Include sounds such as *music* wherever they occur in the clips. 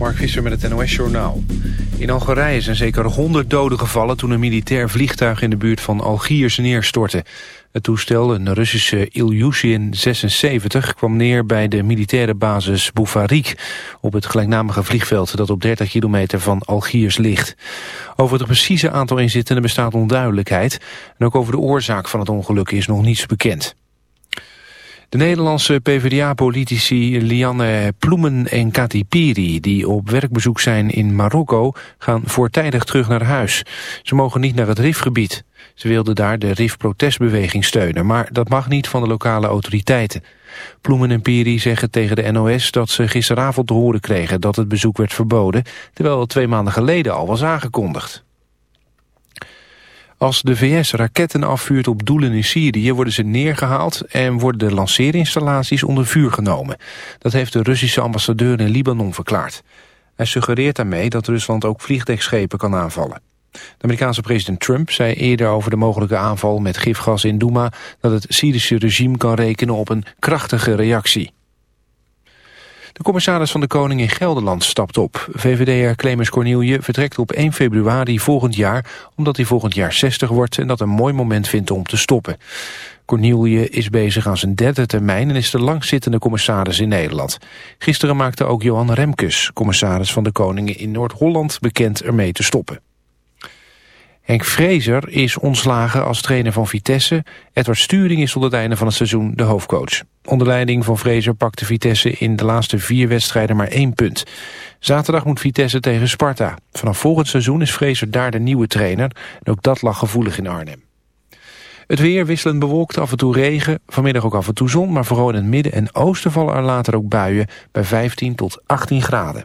Mark Visser met het NOS Journaal. In Algerije zijn zeker 100 doden gevallen toen een militair vliegtuig in de buurt van Algiers neerstortte. Het toestel, een Russische Ilyushin 76, kwam neer bij de militaire basis Boufarik op het gelijknamige vliegveld dat op 30 kilometer van Algiers ligt. Over het precieze aantal inzittenden bestaat onduidelijkheid en ook over de oorzaak van het ongeluk is nog niets bekend. De Nederlandse PvdA-politici Lianne Ploemen en Kati Piri... die op werkbezoek zijn in Marokko, gaan voortijdig terug naar huis. Ze mogen niet naar het RIF-gebied. Ze wilden daar de RIF-protestbeweging steunen... maar dat mag niet van de lokale autoriteiten. Ploemen en Piri zeggen tegen de NOS dat ze gisteravond te horen kregen... dat het bezoek werd verboden, terwijl het twee maanden geleden al was aangekondigd. Als de VS raketten afvuurt op doelen in Syrië worden ze neergehaald en worden de lanceerinstallaties onder vuur genomen. Dat heeft de Russische ambassadeur in Libanon verklaard. Hij suggereert daarmee dat Rusland ook vliegdekschepen kan aanvallen. De Amerikaanse president Trump zei eerder over de mogelijke aanval met gifgas in Douma dat het Syrische regime kan rekenen op een krachtige reactie. De commissaris van de Koning in Gelderland stapt op. VVD'er Clemens Cornielje vertrekt op 1 februari volgend jaar... omdat hij volgend jaar 60 wordt en dat een mooi moment vindt om te stoppen. Cornielje is bezig aan zijn derde termijn... en is de langzittende commissaris in Nederland. Gisteren maakte ook Johan Remkes, commissaris van de Koningen in Noord-Holland... bekend ermee te stoppen. Henk Vrezer is ontslagen als trainer van Vitesse. Edward Sturing is tot het einde van het seizoen de hoofdcoach. Onder leiding van Vrezer pakte Vitesse in de laatste vier wedstrijden maar één punt. Zaterdag moet Vitesse tegen Sparta. Vanaf volgend seizoen is Vrezer daar de nieuwe trainer. En ook dat lag gevoelig in Arnhem. Het weer wisselend bewolkt, af en toe regen. Vanmiddag ook af en toe zon, maar vooral in het midden en oosten vallen er later ook buien bij 15 tot 18 graden.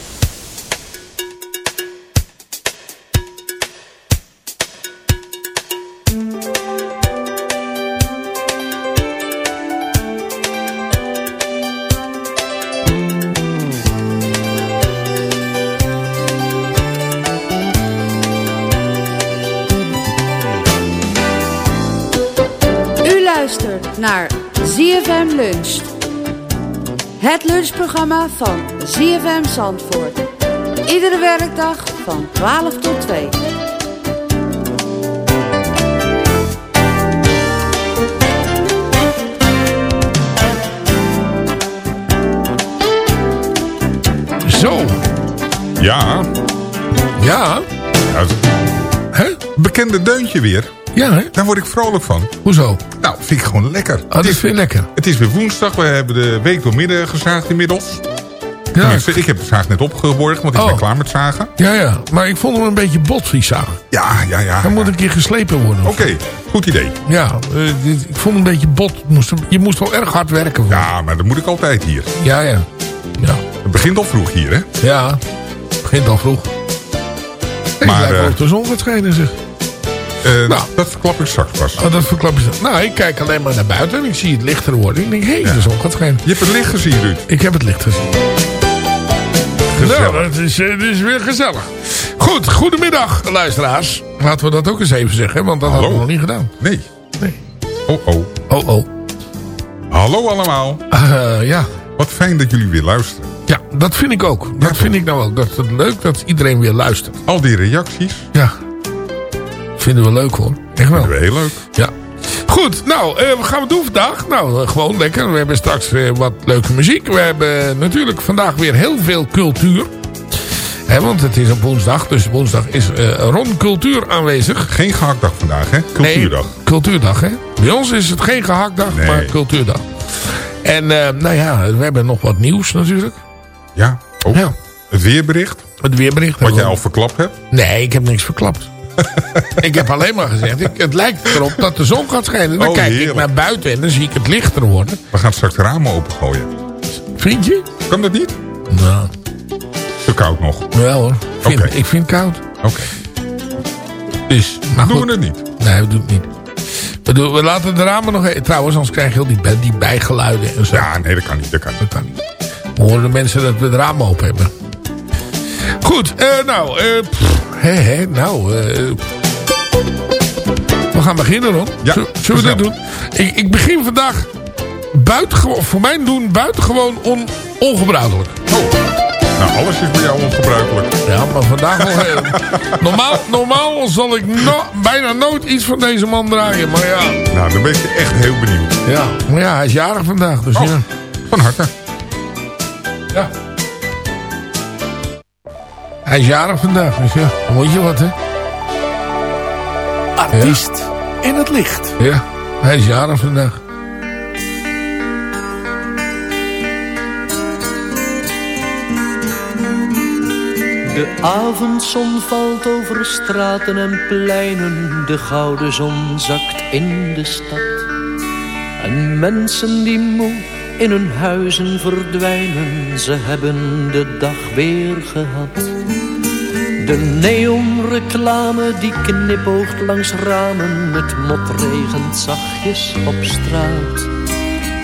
ZFM Luncht. Het lunchprogramma van ZFM Zandvoort. Iedere werkdag van 12 tot 2. Zo. Ja. Ja, hè? bekende deuntje weer. Ja, hè? Daar word ik vrolijk van. Hoezo? Nou, vind ik gewoon lekker. Oh, dat het, is, je lekker. het is weer woensdag. We hebben de week door midden gezaagd inmiddels. Tenminste, ik heb de zaag net opgeborgen, want ik Oh. ben klaar met zagen. Ja, ja. Maar ik vond hem een beetje botvies zagen. Ja, ja, ja. Hij moet een keer geslepen worden. Oké, goed idee. Ja, eh, dit- ik vond hem een beetje bot. Moest, je moest wel erg hard werken. voor. Ja, maar dat moet ik altijd hier. ja. Ja, ja. Het begint al vroeg hier, hè? Ja, het begint al vroeg. Ik Maar, lijkt eh, de zon gaat schijnen, zeg. Eh, Nou. Dat verklap ik straks pas. Oh, dat verklap je zo. Nou, ik kijk alleen maar naar buiten en ik zie het lichter worden. Ik denk, hé, hey, de zon gaat schijnen. Je hebt het licht gezien, Ruud. Ik heb het licht gezien. Gezellig. Nou, het is, weer gezellig. Goed, goedemiddag, luisteraars. Laten we dat ook eens even zeggen, want dat Hallo. hebben we nog niet gedaan. Nee. Nee. Oh, oh. Oh, oh. Hallo allemaal. Eh, ja. Wat fijn dat jullie weer luisteren. ja, dat vind ik ook. Dat vind ik nou ook. Dat is het leuk dat iedereen weer luistert. Al die reacties Ja. Vinden we leuk hoor. Echt wel. vinden we heel leuk. Ja. Goed, nou, eh, wat gaan we doen vandaag? Nou, eh, gewoon lekker. We hebben straks eh, wat leuke muziek. We hebben natuurlijk vandaag weer heel veel cultuur. Hè, want het is op woensdag, dus woensdag is eh Ron Cultuur aanwezig. Geen gehaktdag vandaag, hè? Cultuurdag. Nee, cultuurdag, hè? Bij ons is het geen gehaktdag, Nee. maar cultuurdag. En eh, nou ja, we hebben nog wat nieuws natuurlijk. Ja. Oh, Ja. Het weerbericht. Het weerbericht. Wat jij al verklapt hebt. Nee, ik heb niks verklapt. *laughs* ik heb alleen maar gezegd, ik, het lijkt erop dat de zon gaat schijnen. Dan Oh, kijk ik naar buiten en dan zie ik het lichter worden. We gaan straks de ramen opengooien. Vind je? Kan dat niet? Nou, Te koud nog. Oké. wel hoor. Vind, Oké. Ik vind het koud. Dus, maar Doen goed. we het niet. Nee, we doen het niet. We, doen, we laten de ramen nog even... Trouwens, anders krijg je heel die, die bijgeluiden en zo. Ja, nee, dat kan niet. Dat kan Dat niet. kan niet. We horen de mensen dat we het raam open hebben. Goed, eh, nou, eh, hè, nou, eh, we gaan beginnen, Ron. Ja, Zullen we dat doen? Ik, ik begin vandaag buitengewoon, voor mijn doen buitengewoon on, ongebruikelijk. Oh. Nou, alles is bij jou ongebruikelijk. Ja, maar vandaag wel *laughs* heel. normaal, normaal zal ik no- bijna nooit iets van deze man draaien, maar ja. Nou, dan ben ik echt heel benieuwd. Ja, maar ja, hij is jarig vandaag, dus Oh. ja. Van harte. Ja. Hij is jarig vandaag, dus ja, dan moet je wat, hè. Artiest in het licht. Ja, hij is jarig vandaag. De avondzon valt over straten en pleinen, de gouden zon zakt in de stad. En mensen die moe in hun huizen verdwijnen, ze hebben de dag weer gehad. De neonreclame die knipoogt langs ramen, het motregent zachtjes op straat.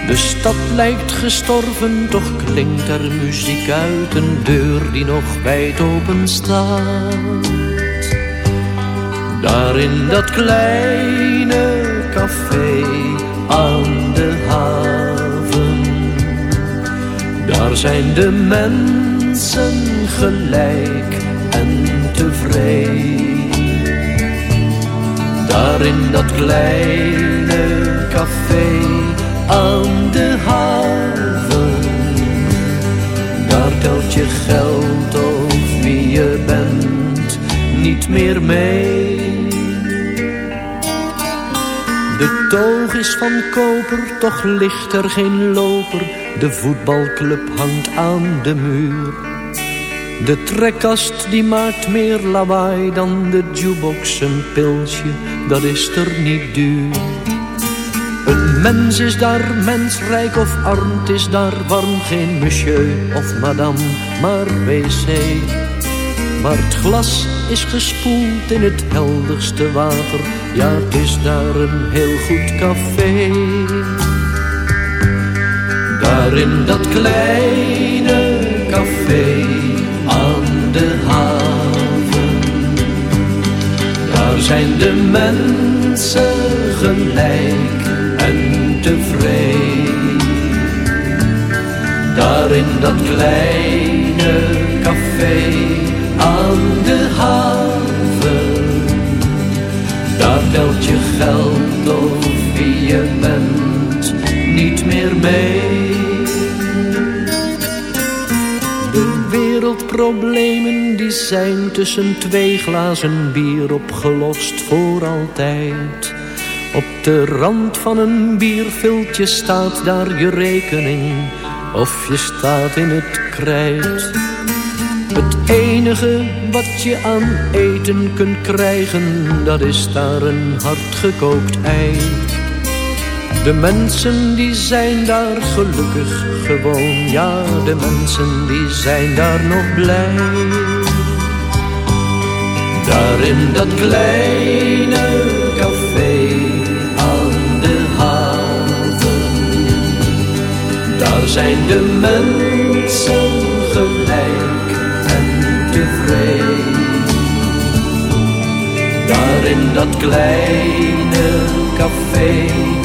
De stad lijkt gestorven, toch klinkt er muziek uit een deur die nog wijd open staat. Daar in dat kleine café aan de haven, daar zijn de mensen gelijk en tevreden. Daar in dat kleine café aan de haven. Daar telt je geld of wie je bent niet meer mee. De toog is van koper, toch ligt er geen loper. De voetbalclub hangt aan de muur. De trekkast die maakt meer lawaai dan de jukebox. Een pilsje, dat is er niet duur. Een mens is daar mensrijk of arm, het is daar warm. Geen monsieur of madame, maar wc. Maar het glas is gespoeld in het helderste water. Ja, het is daar een heel goed café. Daar in dat kleine café aan de haven. Daar zijn de mensen gelijk en tevreden. Daar in dat kleine café aan de haven. Daar telt je geld of wereldproblemen die zijn tussen twee glazen bier opgelost voor altijd. Op de rand van een bierviltje staat daar je rekening. of je staat in het krijt. Het enige wat je aan eten kunt krijgen, dat is daar een hardgekookt ei. De mensen die zijn daar gelukkig gewoon, ja, de mensen die zijn daar nog blij. Daar in dat kleine café aan de haven, daar zijn de mensen gelijk en tevreden. Daar in dat kleine café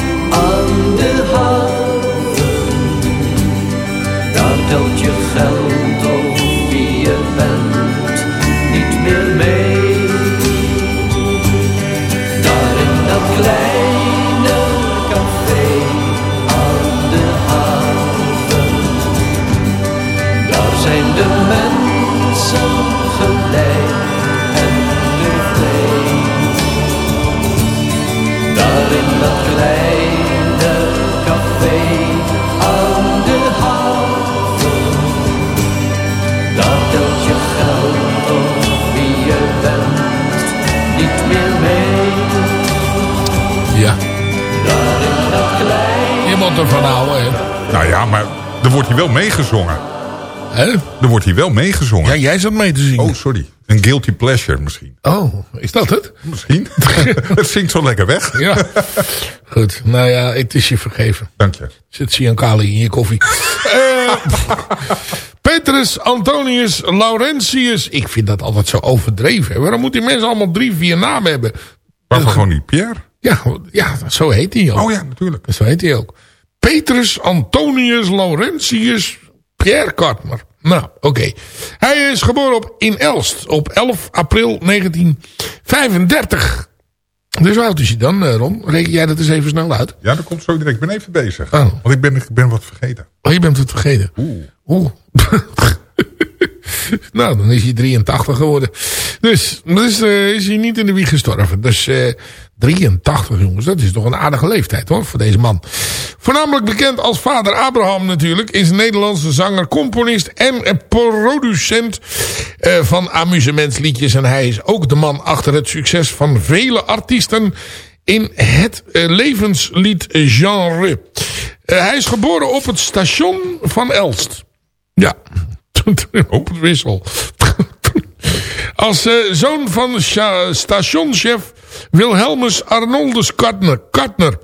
geld of je bent niet meer mee. Daar in dat kleine café aan de haven, daar zijn de mensen gelijk en tevreden. Daar in dat kleine ervan houden, hè. Nou ja, maar er wordt hier wel meegezongen. Hè? Er wordt hier wel meegezongen. Ja, jij zat mee te zingen. Oh, sorry. Een guilty pleasure misschien. Oh, is dat het? Misschien. *laughs* het zingt zo lekker weg. Ja. Goed, nou ja, het is je vergeven. Dank je. Zit cyankali in je koffie. Eh, Petrus Antonius Laurentius. Ik vind dat altijd zo overdreven. Waarom moeten die mensen allemaal drie, vier namen hebben? Waarom gewoon niet Pierre? Ja, ja, zo heet hij ook. Oh ja, natuurlijk. Zo heet hij ook. Petrus Antonius Laurentius Pierre Kartner. Nou, oké. Hij is geboren op, in Elst op 11 april 1935. Dus hoe oud is hij dan, eh, Ron? Reken jij dat eens even snel uit? Ja, dat komt zo direct. Ik ben even bezig. Oh. Want ik ben, ik ben wat vergeten. Oh, je bent het vergeten. Oeh. Oeh. *laughs* nou, dan is hij 83 geworden. Dus, dus is hij niet in de wieg gestorven. Dus eh 83 jongens, dat is toch een aardige leeftijd hoor, voor deze man. Voornamelijk bekend als vader Abraham natuurlijk, is een Nederlandse zanger, componist en producent eh, van amusementsliedjes. En hij is ook de man achter het succes van vele artiesten in het eh, levensliedgenre. Eh, hij is geboren op het station van Elst. Ja, *laughs* op het wissel. *laughs* Als zoon van stationchef Wilhelmus Arnoldus Kartner. Kartner.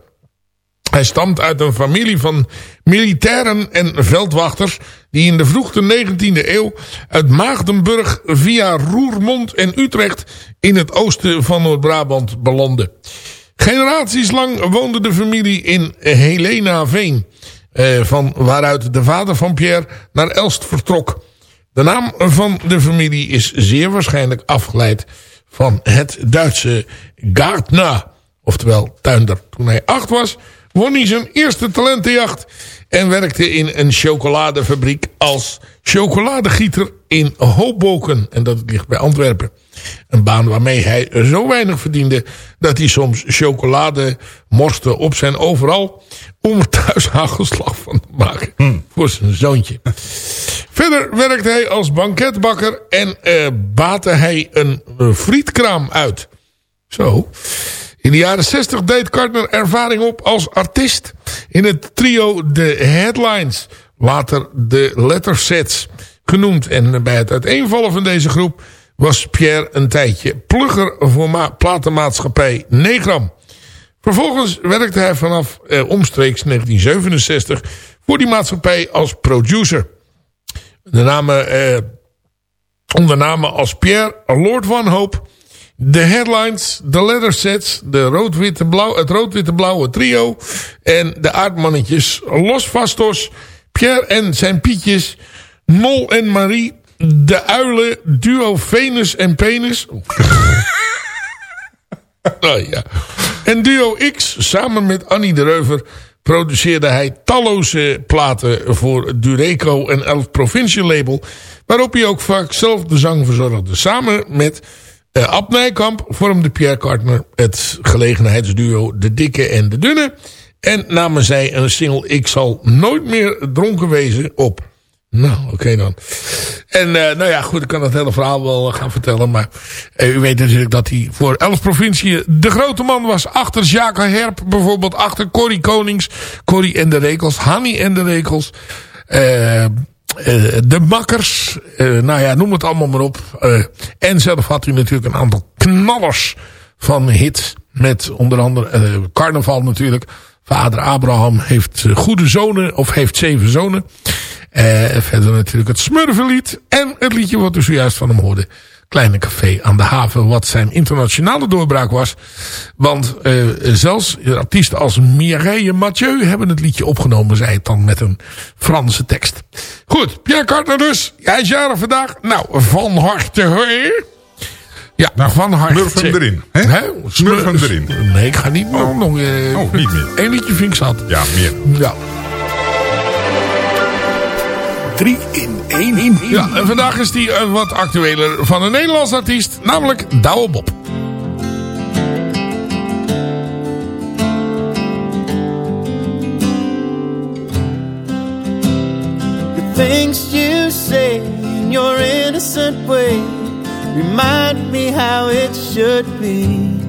Hij stamt uit een familie van militairen en veldwachters... die in de vroege 19e eeuw uit Maagdenburg via Roermond en Utrecht... in het oosten van Noord-Brabant belanden. Generaties lang woonde de familie in Helena Veen... eh, van waaruit de vader van Pierre naar Elst vertrok... De naam van de familie is zeer waarschijnlijk afgeleid van het Duitse Gartner, oftewel tuinder. Toen hij acht was, won hij zijn eerste talentenjacht en werkte in een chocoladefabriek als chocoladegieter in Hoboken. En dat ligt bij Antwerpen. Een baan waarmee hij zo weinig verdiende dat hij soms chocolade morste op zijn overal om er thuis hagelslag van te maken voor zijn zoontje. Verder werkte hij als banketbakker en eh, baatte hij een eh, frietkraam uit. Zo. In de jaren 60 deed Carter ervaring op als artiest in het trio The Headlines. Later de Lettersets genoemd. En bij het uiteenvallen van deze groep was Pierre een tijdje plugger voor ma- platenmaatschappij Negram. Vervolgens werkte hij vanaf eh, omstreeks 1967 voor die maatschappij als producer. De namen, eh, onder namen als Pierre Lord One Hope, de Headlines, de Lettersets, de rood-witte blauw, het rood-witte-blauwe trio en de aardmannetjes Los Fastos, Pierre en zijn Pietjes, Nol en Marie, de uilen, duo Venus en Penis. *laughs* Nou ja. En Duo X, samen met Annie de Reuver, produceerde hij talloze platen voor Dureco en Elf Provincial label, waarop hij ook vaak zelf de zang verzorgde. Samen met uh, Ab Nijkamp vormde Pierre Kartner het gelegenheidsduo De Dikke en De Dunne. En namen zij een single Ik zal nooit meer dronken wezen op. Nou, oké dan. En uh, nou ja, goed, ik kan het hele verhaal wel gaan vertellen. Maar uh, u weet natuurlijk dat hij voor elf provinciën de grote man was. Achter Jacques Herp bijvoorbeeld. Achter Corrie Konings. Corrie en de Rekels. Hanny en de Rekels. Uh, de Makkers. nou ja, noem het allemaal maar op. en zelf had hij natuurlijk een aantal knallers van hits. Met onder andere Carnaval natuurlijk. Vader Abraham heeft goede zonen. Of heeft zeven zonen. Verder natuurlijk het Smurvenlied. En het liedje wat u zojuist van hem hoorde. Kleine Café aan de Haven. Wat zijn internationale doorbraak was. Want uh, zelfs artiesten als Mireille Mathieu hebben het liedje opgenomen. Zij het dan met een Franse tekst. Goed, Pierre Carter dus. Jij is jarig vandaag. Nou, van harte hoor. Ja, nou, van harte. Smurf hem erin. Hè? Smurf hem erin. Nee, ik ga niet oh. nog... Uh, oh, niet meer. Eén liedje vind ik zat. Ja, meer. Ja. 3 in 1 in Ja, en vandaag is die uh, wat actueler van een Nederlands artiest, namelijk Douwe Bob. The things you say in your innocent way remind me how it should be.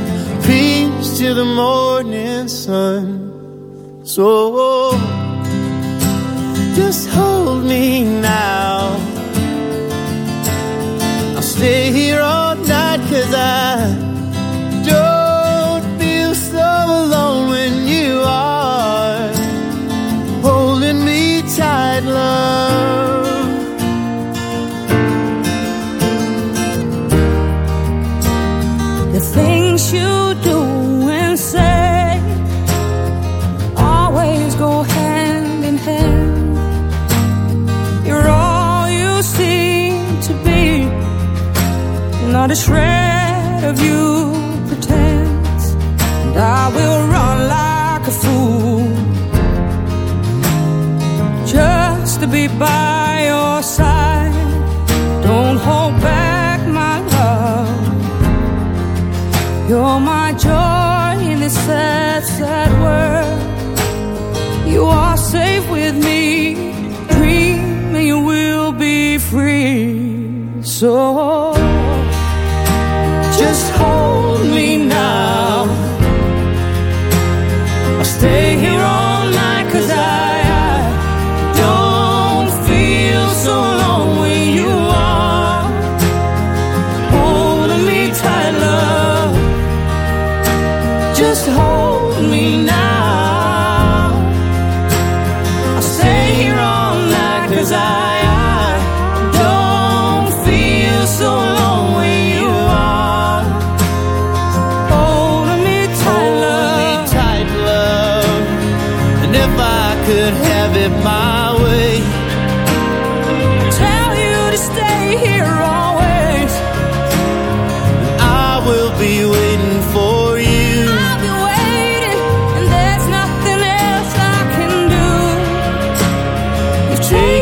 to the morning sun. So just hold me now. I'll stay here all night cause I So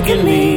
In me.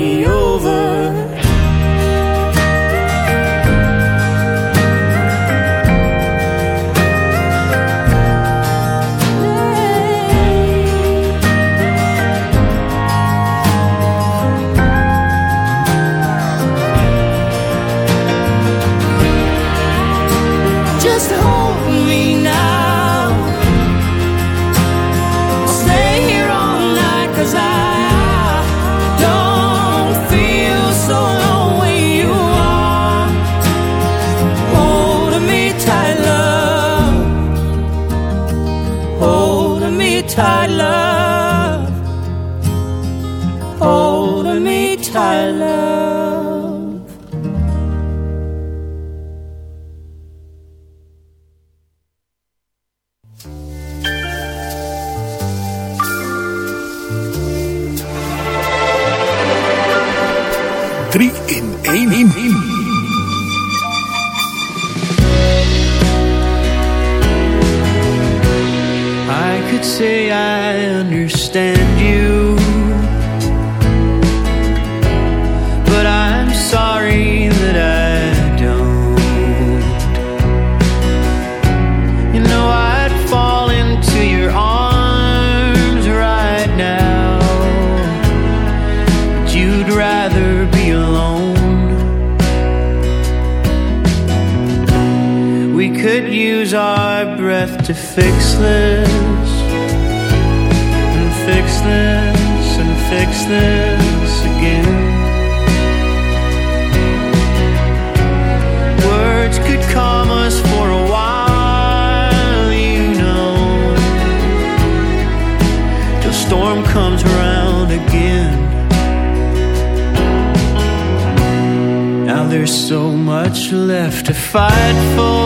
To fight for.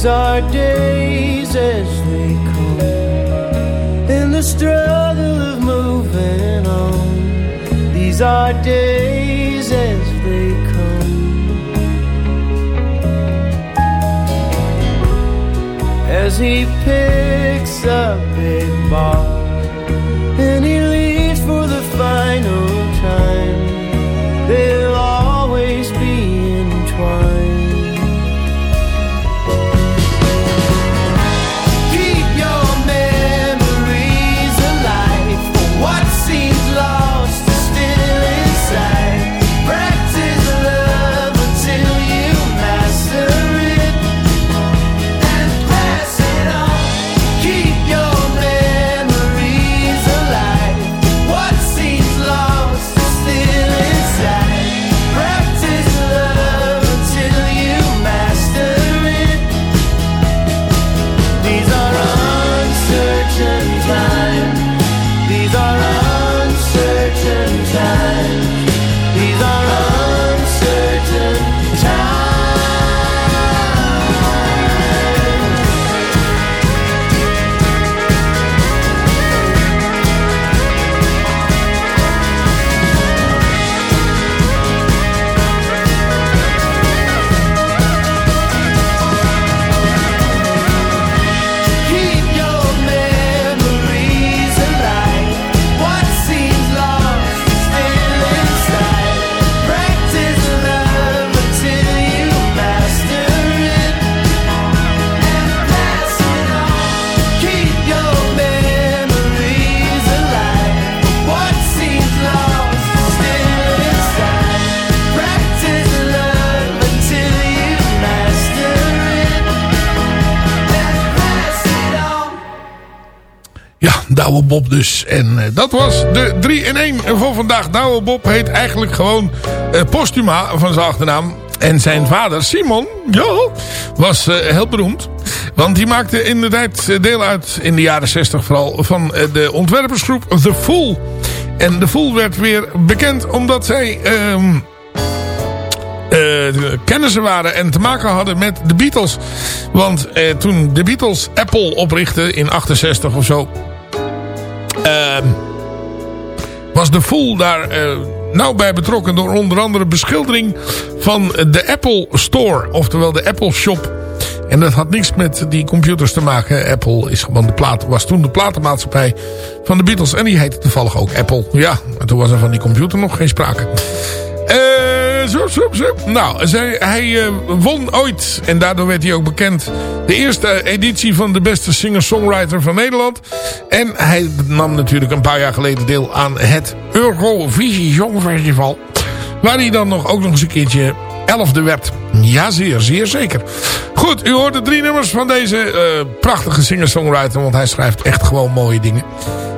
These are days as they come, in the struggle of moving on. These are days as they come. As he picks up a bar Douwe Bob dus. En eh, dat was de 3 in 1 voor vandaag. Douwe Bob heet eigenlijk gewoon eh, Postuma van zijn achternaam. En zijn vader Simon, ja, was eh, heel beroemd. Want die maakte inderdaad deel uit in de jaren 60 vooral van de ontwerpersgroep The Fool. En The Fool werd weer bekend omdat zij... ehm, eh, kennissen waren en te maken hadden met de Beatles. Want toen de Beatles Apple oprichtten in 68 of zo... ehm, was de Fool daar eh, nauw bij betrokken door onder andere beschildering van de Apple Store. Oftewel de Apple Shop. En dat had niks met die computers te maken. Apple is gewoon de plaat, was toen de platenmaatschappij van de Beatles. En die heette toevallig ook Apple. Ja, en toen was er van die computer nog geen sprake. Eh, zo, zo, zo. Nou, hij eh, won ooit, en daardoor werd hij ook bekend... de eerste editie van de beste singer-songwriter van Nederland. En hij nam natuurlijk een paar jaar geleden deel aan het Eurovisie Songfestival. Waar hij dan nog, ook nog eens een keertje elfde werd. Ja, zeer, zeer zeker. Goed, u hoort de drie nummers van deze eh, prachtige singer-songwriter... want hij schrijft echt gewoon mooie dingen.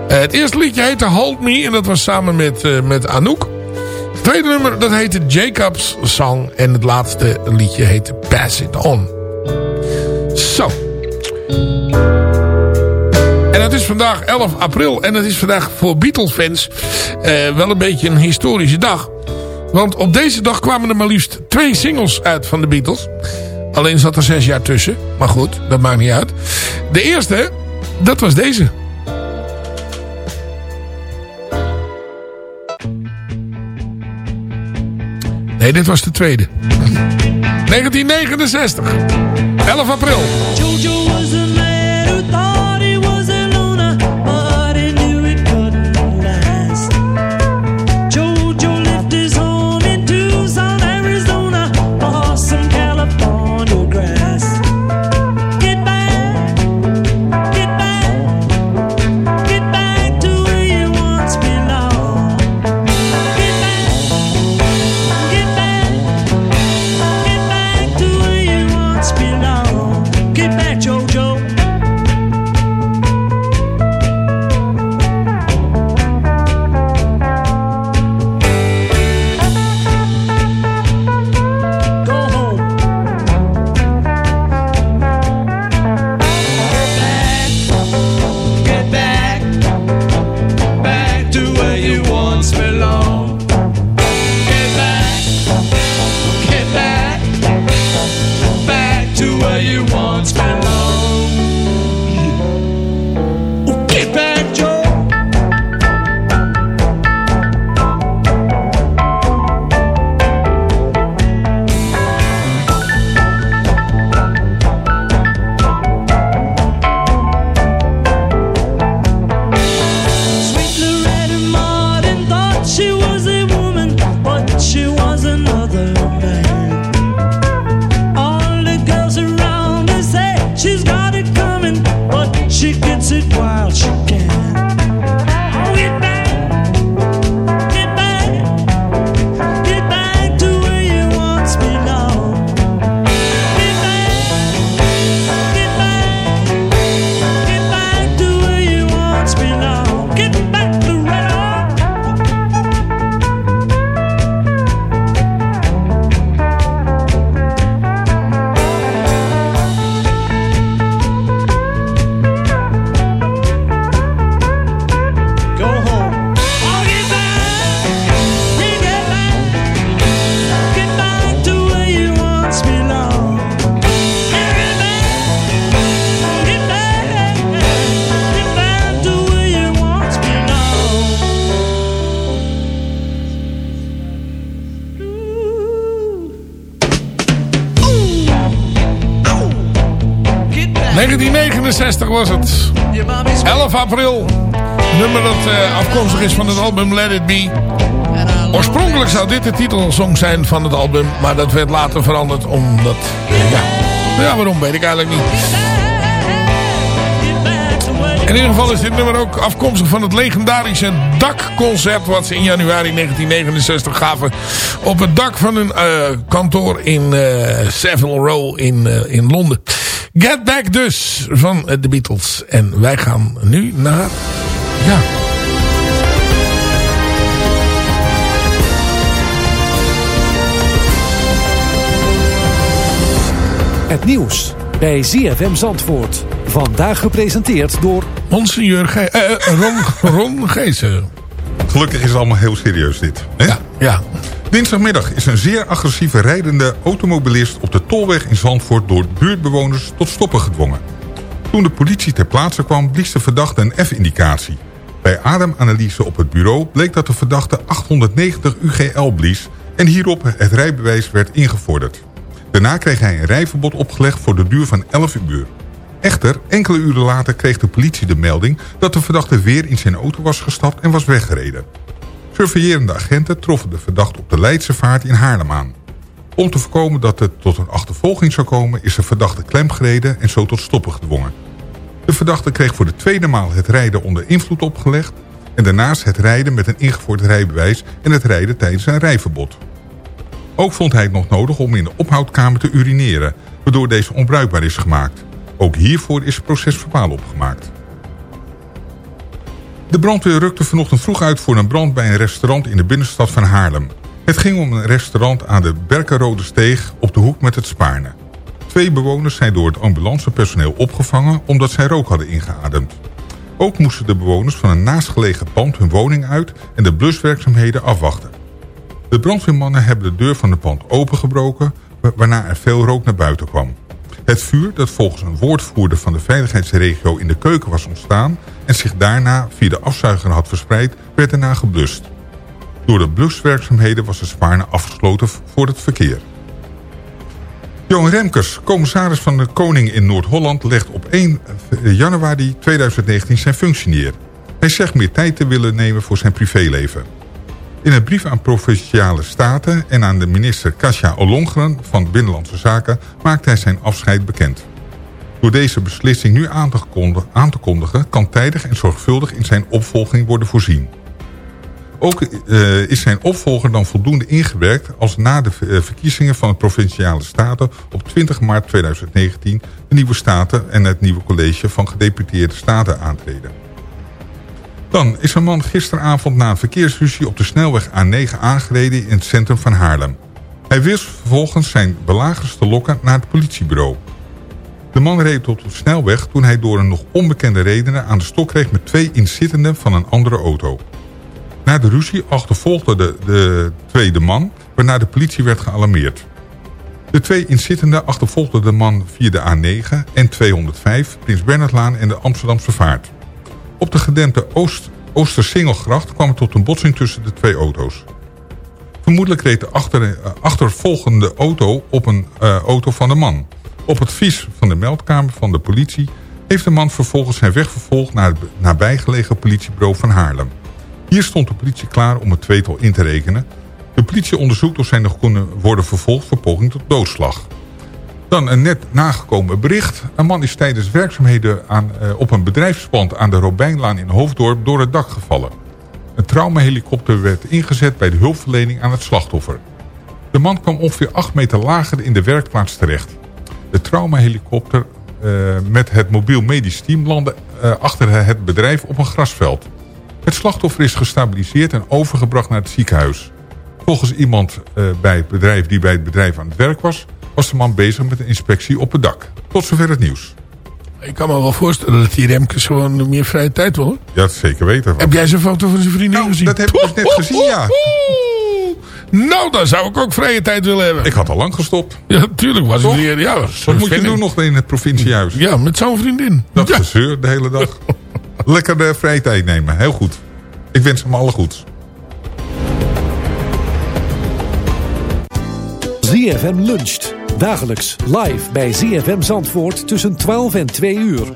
Eh, het eerste liedje heette Hold Me en dat was samen met, met Anouk. Tweede nummer, dat heette Jacob's Song. En het laatste liedje heette Pass It On. Zo. En het is vandaag 11 april. En het is vandaag voor Beatles-fans eh, wel een beetje een historische dag. Want op deze dag kwamen er maar liefst twee singles uit van de Beatles. Alleen zat er zes jaar tussen. Maar goed, dat maakt niet uit. De eerste, dat was deze. Nee, dit was de tweede. *laughs* 1969. 11 april. 11 april. Nummer dat eh, afkomstig is van het album Let It Be. Oorspronkelijk zou dit de titelsong zijn van het album. Maar dat werd later veranderd omdat... ja, ja, waarom weet ik eigenlijk niet. In ieder geval is dit nummer ook afkomstig van het legendarische dakconcert... wat ze in januari 1969 gaven op het dak van hun eh, kantoor in eh, Savile Row in, in Londen. Back dus van eh, de Beatles. En wij gaan nu naar... Ja, Het nieuws bij ZFM Zandvoort. Vandaag gepresenteerd door... Monseigneur Ge eh, eh, Ron, Ron Geesen. Gelukkig is het allemaal heel serieus dit. Hè? Ja, ja. Dinsdagmiddag is een zeer agressieve rijdende automobilist op de tolweg in Zandvoort door buurtbewoners tot stoppen gedwongen. Toen de politie ter plaatse kwam blies de verdachte een F-indicatie. Bij ademanalyse op het bureau bleek dat de verdachte 890 UGL blies en hierop het rijbewijs werd ingevorderd. Daarna kreeg hij een rijverbod opgelegd voor de duur van 11 uur. Echter, enkele uren later kreeg de politie de melding dat de verdachte weer in zijn auto was gestapt en was weggereden. Surveillerende agenten troffen de verdachte op de Leidse vaart in Haarlem aan. Om te voorkomen dat het tot een achtervolging zou komen... is de verdachte klemgereden en zo tot stoppen gedwongen. De verdachte kreeg voor de tweede maal het rijden onder invloed opgelegd... en daarnaast het rijden met een ingevoerd rijbewijs... en het rijden tijdens een rijverbod. Ook vond hij het nog nodig om in de ophoudkamer te urineren... waardoor deze onbruikbaar is gemaakt. Ook hiervoor is procesverbaal opgemaakt. De brandweer rukte vanochtend vroeg uit voor een brand bij een restaurant in de binnenstad van Haarlem. Het ging om een restaurant aan de Berkenrode Steeg op de hoek met het Spaarne. Twee bewoners zijn door het ambulancepersoneel opgevangen omdat zij rook hadden ingeademd. Ook moesten de bewoners van een naastgelegen pand hun woning uit en de bluswerkzaamheden afwachten. De brandweermannen hebben de deur van het pand opengebroken, wa- waarna er veel rook naar buiten kwam. Het vuur, dat volgens een woordvoerder van de veiligheidsregio in de keuken was ontstaan... en zich daarna via de afzuiger had verspreid, werd daarna geblust. Door de bluswerkzaamheden was de Spaarne afgesloten voor het verkeer. Johan Remkers, commissaris van de Koning in Noord-Holland... legt op 1 januari 2019 zijn functie neer. Hij zegt meer tijd te willen nemen voor zijn privéleven. In een brief aan Provinciale Staten en aan de minister Kasia Ollongren van Binnenlandse Zaken... maakt hij zijn afscheid bekend. Door deze beslissing nu aan te, kondigen, kan tijdig en zorgvuldig in zijn opvolging worden voorzien. Ook uh, is zijn opvolger dan voldoende ingewerkt... als na de uh, verkiezingen van de Provinciale Staten... op 20 maart 2019 de nieuwe Staten en het nieuwe college... van gedeputeerde Staten aantreden. Dan is een man gisteravond na een verkeersruzie... op de snelweg A9 aangereden in het centrum van Haarlem. Hij wist vervolgens zijn belagers te lokken naar het politiebureau. De man reed tot de snelweg toen hij door een nog onbekende redenen... aan de stok kreeg met twee inzittenden van een andere auto. Na de ruzie achtervolgde de, de tweede man, waarna de politie werd gealarmeerd. De twee inzittenden achtervolgden de man via de A9 en 205, Prins Bernhardlaan en de Amsterdamse Vaart. Op de gedempte Oost, Oostersingelgracht kwam het tot een botsing tussen de twee auto's. Vermoedelijk reed de achter, achtervolgende auto op een uh, auto van de man. Op advies van de meldkamer van de politie heeft de man vervolgens zijn weg vervolgd naar het nabijgelegen politiebureau van Haarlem. Hier stond de politie klaar om het tweetal in te rekenen. De politie onderzoekt of zij nog kunnen worden vervolgd voor poging tot doodslag. Dan een net nagekomen bericht. Een man is tijdens werkzaamheden aan, uh, op een bedrijfspand aan de Robijnlaan in Hoofddorp door het dak gevallen. Een traumahelikopter werd ingezet bij de hulpverlening aan het slachtoffer. De man kwam ongeveer 8 meter lager in de werkplaats terecht. De traumahelikopter uh, met het mobiel medisch team landde uh, achter het bedrijf op een grasveld. Het slachtoffer is gestabiliseerd en overgebracht naar het ziekenhuis. Volgens iemand bij het bedrijf die bij het bedrijf aan het werk was... was de man bezig met een inspectie op het dak. Tot zover het nieuws. Ik kan me wel voorstellen dat die Remkes gewoon meer vrije tijd wil. Ja, dat zeker weten. Heb jij zijn foto van zijn vriendin nou, gezien? dat heb ik dus net gezien, ja. Nou, dan zou ik ook vrije tijd willen hebben. Ik had al lang gestopt. Ja, natuurlijk was het weer. Ja, Wat moet je doen nog in het provinciehuis? Ja, met zo'n vriendin. Dat ja. gezeur de hele dag. *laughs* Lekker de vrije tijd nemen. Heel goed. Ik wens hem alle goeds. ZFM luncht. Dagelijks live bij ZFM Zandvoort tussen 12 en 2 uur.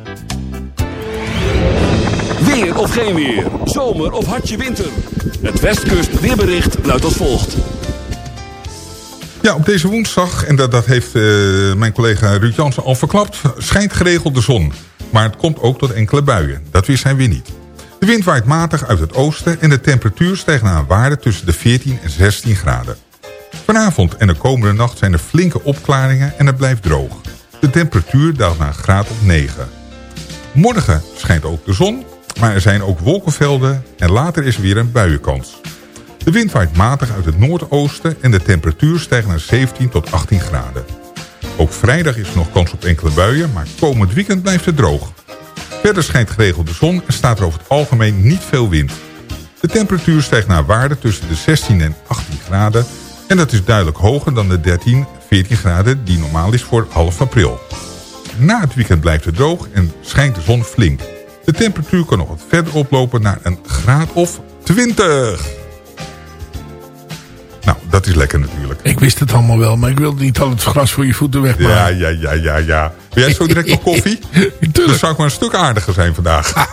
Weer of geen weer. Zomer of hartje winter. Het Westkust weerbericht luidt als volgt. Ja, op deze woensdag, en dat, dat heeft uh, mijn collega Ruud Jansen al verklapt... schijnt geregeld de zon. Maar het komt ook tot enkele buien. Dat wist hij weer niet. De wind waait matig uit het oosten en de temperatuur stijgt naar een waarde tussen de 14 en 16 graden. Vanavond en de komende nacht zijn er flinke opklaringen en het blijft droog. De temperatuur daalt naar een graad of 9. Morgen schijnt ook de zon, maar er zijn ook wolkenvelden en later is er weer een buienkans. De wind waait matig uit het noordoosten en de temperatuur stijgt naar 17 tot 18 graden. Ook vrijdag is er nog kans op enkele buien, maar komend weekend blijft het droog. Verder schijnt geregeld de zon en staat er over het algemeen niet veel wind. De temperatuur stijgt naar waarde tussen de 16 en 18 graden... en dat is duidelijk hoger dan de 13, 14 graden die normaal is voor half april. Na het weekend blijft het droog en schijnt de zon flink. De temperatuur kan nog wat verder oplopen naar een graad of 20. Nou, dat is lekker natuurlijk. Ik wist het allemaal wel, maar ik wilde niet al het gras voor je voeten wegmaken. Ja, ja, ja, ja, ja. Wil jij zo direct nog *laughs* koffie? Dan zou ik maar een stuk aardiger zijn vandaag. *laughs*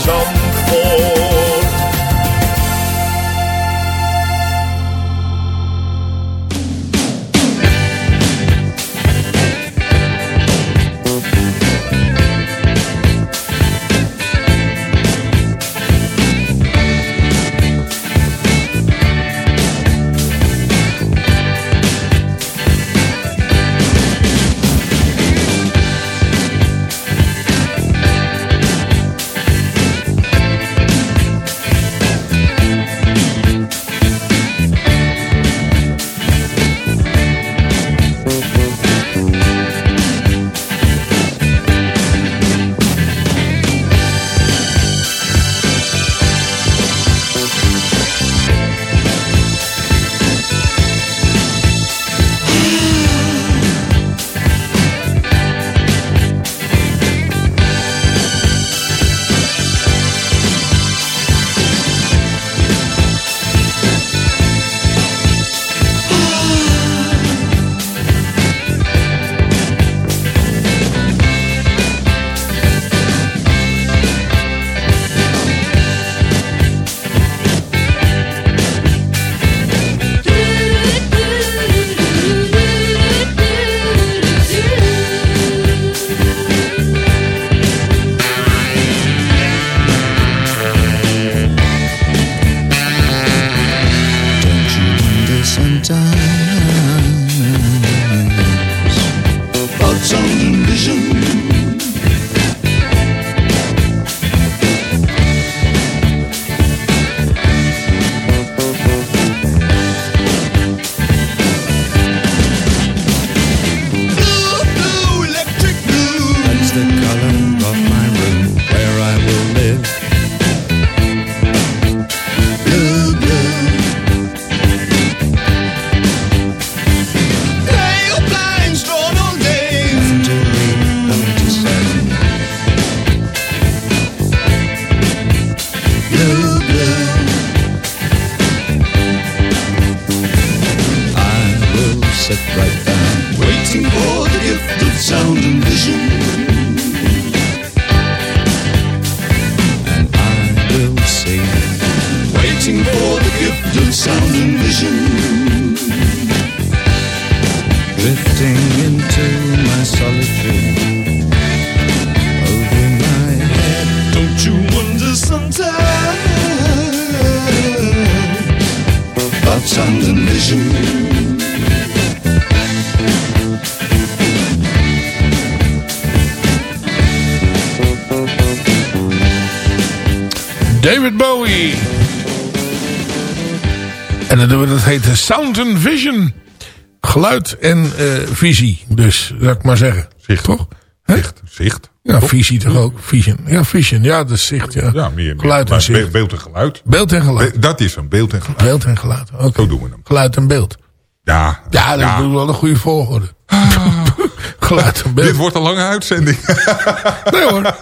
ZFM Sound and Vision. Geluid en eh, visie. Dus, zou ik maar zeggen. Zicht. Toch? Zicht. Zicht. Ja, visie toch ook? Vision. Ja, vision. Ja, dat is zicht. Ja, Ja, meer. Geluid en Maar zicht. Beeld en geluid. Beeld en geluid. Be- dat is een beeld en geluid. Beeld en geluid. Oké. Zo doen we hem. Geluid en beeld. Ja. Ja, dat is wel een goede volgorde. *laughs* geluid en beeld. Dit wordt een lange uitzending. Nee hoor.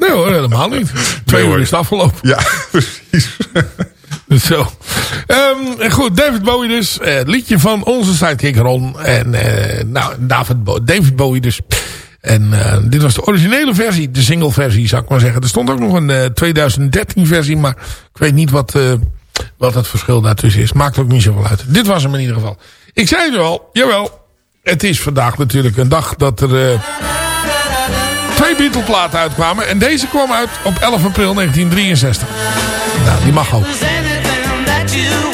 Nee hoor, helemaal niet. Twee Nee, uur is het afgelopen. ja, *laughs* precies. *laughs* Zo. Ehm, goed, David Bowie dus. Het liedje van onze sidekick Ron. En eh, nou, David, Bo- David Bowie dus. En eh, dit was de originele versie. De single versie zou ik maar zeggen. Er stond ook nog een eh, 2013 versie. Maar ik weet niet wat, wat het verschil daartussen is. Maakt ook niet zoveel uit. Dit was hem in ieder geval. Ik zei het al. Jawel. Het is vandaag natuurlijk een dag dat er... twee Beatle-platen uitkwamen. En deze kwam uit op 11 april 1963. Nou, die mag ook. you.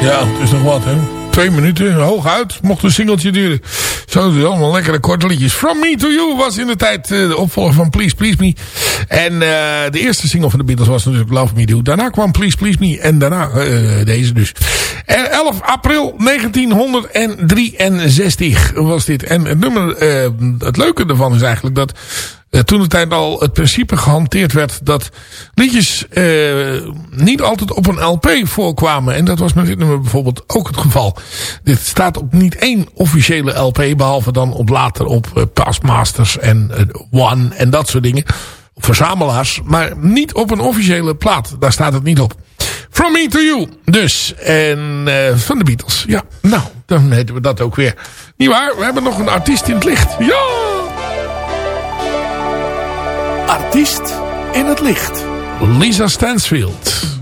Ja, het is nog wat, hè. Twee minuten, hooguit. Mocht een singeltje duren. Zo, dus allemaal lekkere korte liedjes. From Me To You was in de tijd eh, de opvolger van Please Please Me. En eh, de eerste single van de Beatles was natuurlijk Love Me Do. Daarna kwam Please Please Me. En daarna eh, deze dus. En 11 april 1963 was dit. En het nummer, het leuke ervan is eigenlijk dat eh, toen de tijd al het principe gehanteerd werd dat liedjes eh, niet altijd op een LP voorkwamen. En dat was met dit nummer bijvoorbeeld ook het geval. Dit staat op niet één officiële LP, behalve dan op later op eh, Pastmasters en One en dat soort dingen. Verzamelaars, maar niet op een officiële plaat. Daar staat het niet op. From Me To You, dus. En van de Beatles. Ja, nou, dan weten we dat ook weer. Niet waar? We hebben nog een artiest in het licht. Ja! Artiest in het licht. Lisa Stansfield.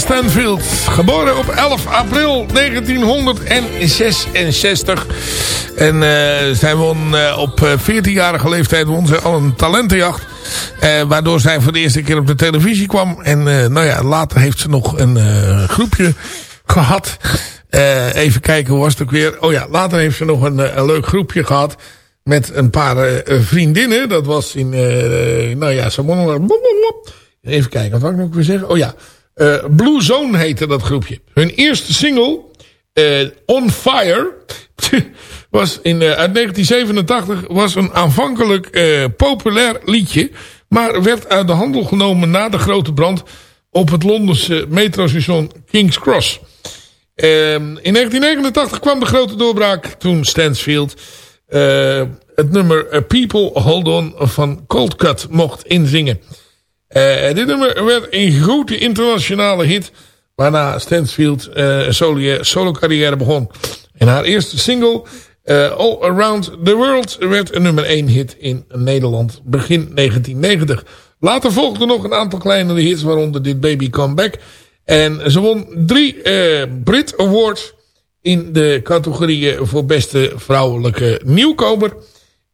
Stanfield, geboren op 11 april 1966. En eh, zij won eh, op 14-jarige leeftijd won ze al een talentenjacht. Eh, waardoor zij voor de eerste keer op de televisie kwam. En nou ja, later heeft ze nog een groepje gehad. even kijken, hoe was het ook weer? Oh ja, later heeft ze nog een, leuk groepje gehad. Met een paar vriendinnen. Dat was in, nou ja, ze won... Even kijken, wat wil ik nog weer zeggen? Oh ja, uh, Blue Zone heette dat groepje. Hun eerste single, uh, On Fire, *laughs* was in, uh, uit 1987 was een aanvankelijk populair liedje. Maar werd uit de handel genomen na de grote brand op het Londense metrostation King's Cross. Ehm, in 1989 kwam de grote doorbraak toen Stansfield het nummer People Hold On van Cold Cut mocht inzingen. Uh, dit nummer werd een grote internationale hit. Waarna Stansfield uh, solo, solo carrière begon. En haar eerste single uh, All Around the World werd een nummer 1 hit in Nederland begin 1990. Later volgden nog een aantal kleinere hits waaronder dit Baby Come Back. En ze won drie Brit Awards in de categorieën voor beste vrouwelijke nieuwkomer...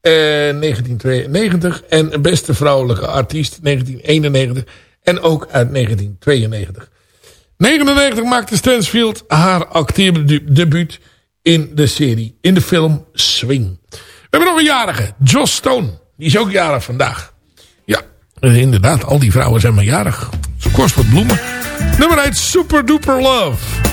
1992 eh, en beste vrouwelijke artiest 1991 en ook uit 1992. 99 maakte Stansfield haar acteerdebuut in de serie, in de film Swing. We hebben nog een jarige, Joss Stone. Die is ook jarig vandaag. Ja, inderdaad, al die vrouwen zijn maar jarig. Ze kost wat bloemen. Nummer 1, Super Duper Love.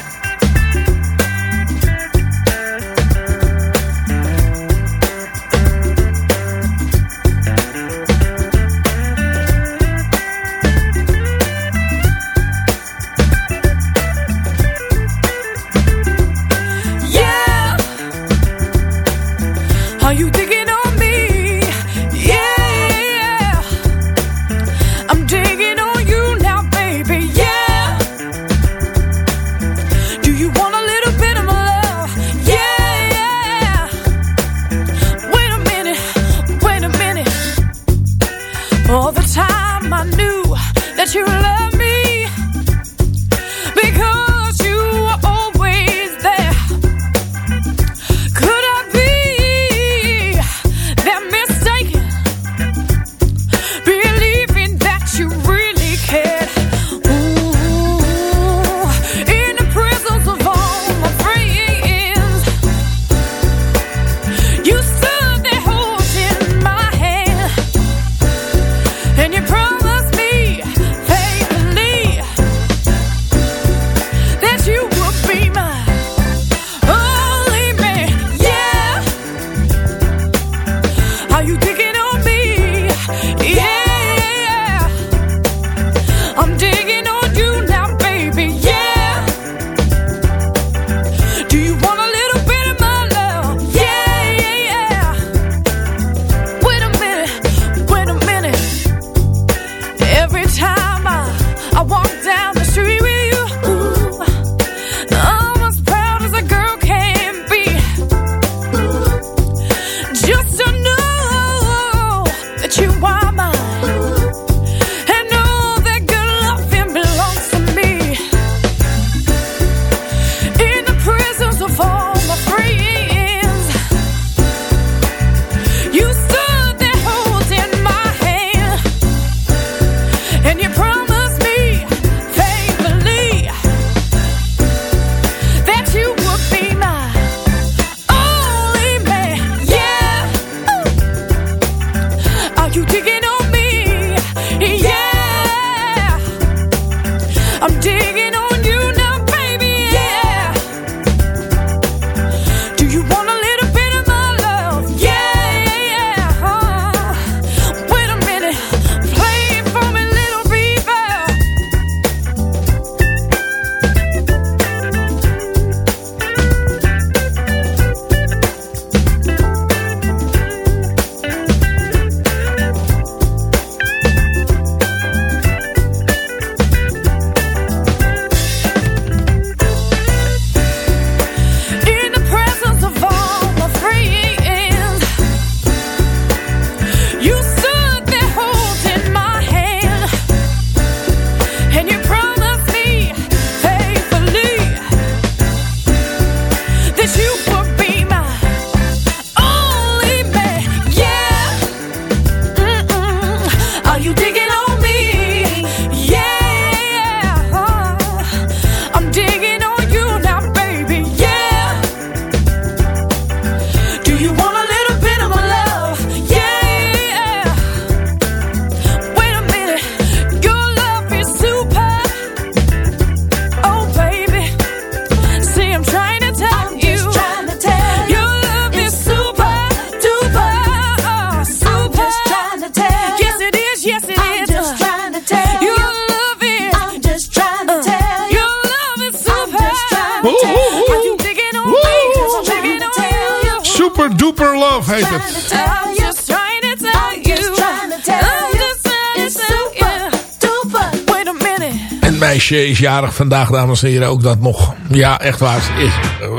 Is jarig vandaag, dames en heren. Ook dat nog. Ja, echt waar. Is,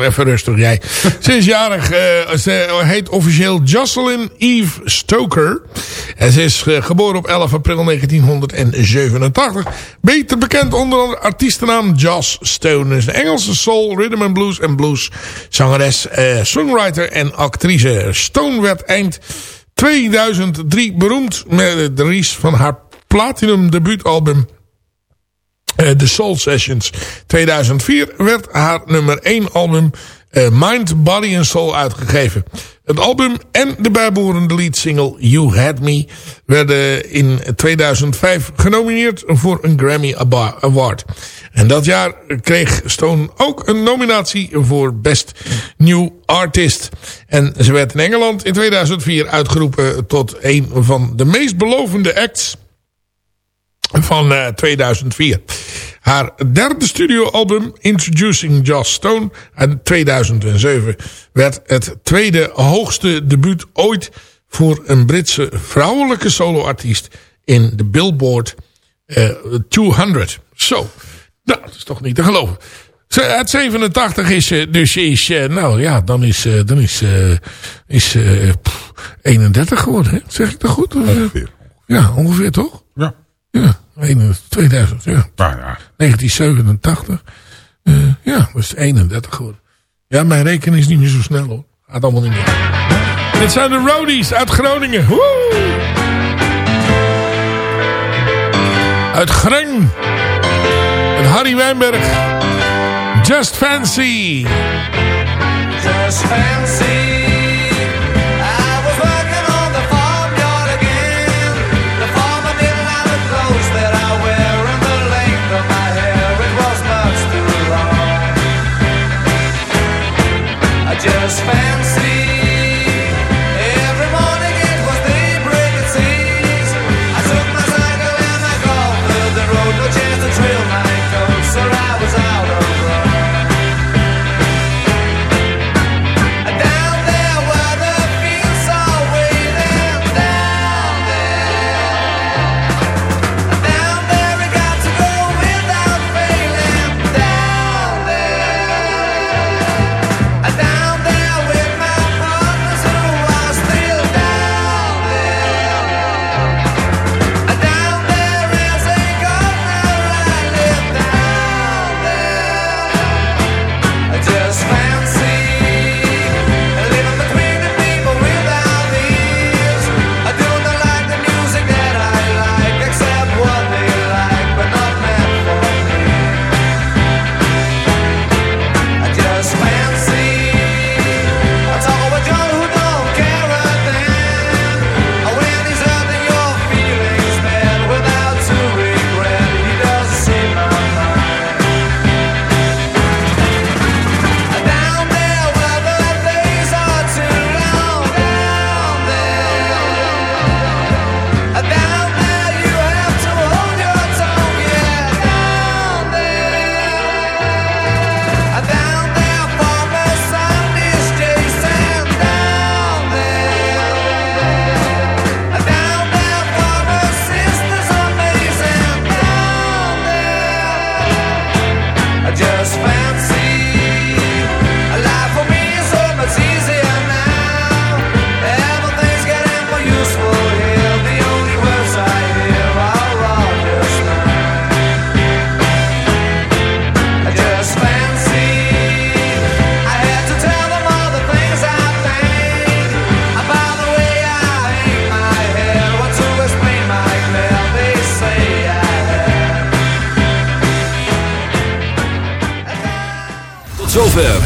even rustig, jij. Ze is jarig. ze heet officieel Jocelyn Eve Stoker. En ze is eh, geboren op 11 april 1987. Beter bekend onder de artiestennaam Joss Stone. Is een Engelse soul, rhythm and blues en blues zangeres, eh, songwriter en actrice. Stone werd eind 2003 beroemd met de release van haar platinum debuutalbum The Soul Sessions 2004 werd haar nummer 1 album eh, Mind, Body and Soul uitgegeven. Het album en de bijbehorende lead single You Had Me werden in 2005 genomineerd voor een Grammy Award. En dat jaar kreeg Stone ook een nominatie voor Best New Artist. En ze werd in Engeland in 2004 uitgeroepen tot een van de meest belovende acts van eh, 2004. Haar derde studioalbum Introducing Joss Stone uit 2007 werd het tweede hoogste debuut ooit voor een Britse vrouwelijke soloartiest in de Billboard eh, 200. Zo, nou, dat is toch niet te geloven. Ze- Het 87 is eh, dus is, eh, nou ja, dan is, eh, dan is, eh, is eh, pff, 31 geworden, hè? zeg ik dat goed? Eh? Ongeveer. Ja, ongeveer toch? Ja. Ja, 21, 2000, ja. Nou ja. 1987. Eh, ja, dat is 31 geworden. Ja, mijn rekening is niet meer zo snel hoor. Gaat allemaal niet meer. Dit zijn de Roadies uit Groningen. Woe! Uit Greng. En Harry Wijnberg. Just Fancy. Just fancy. fans.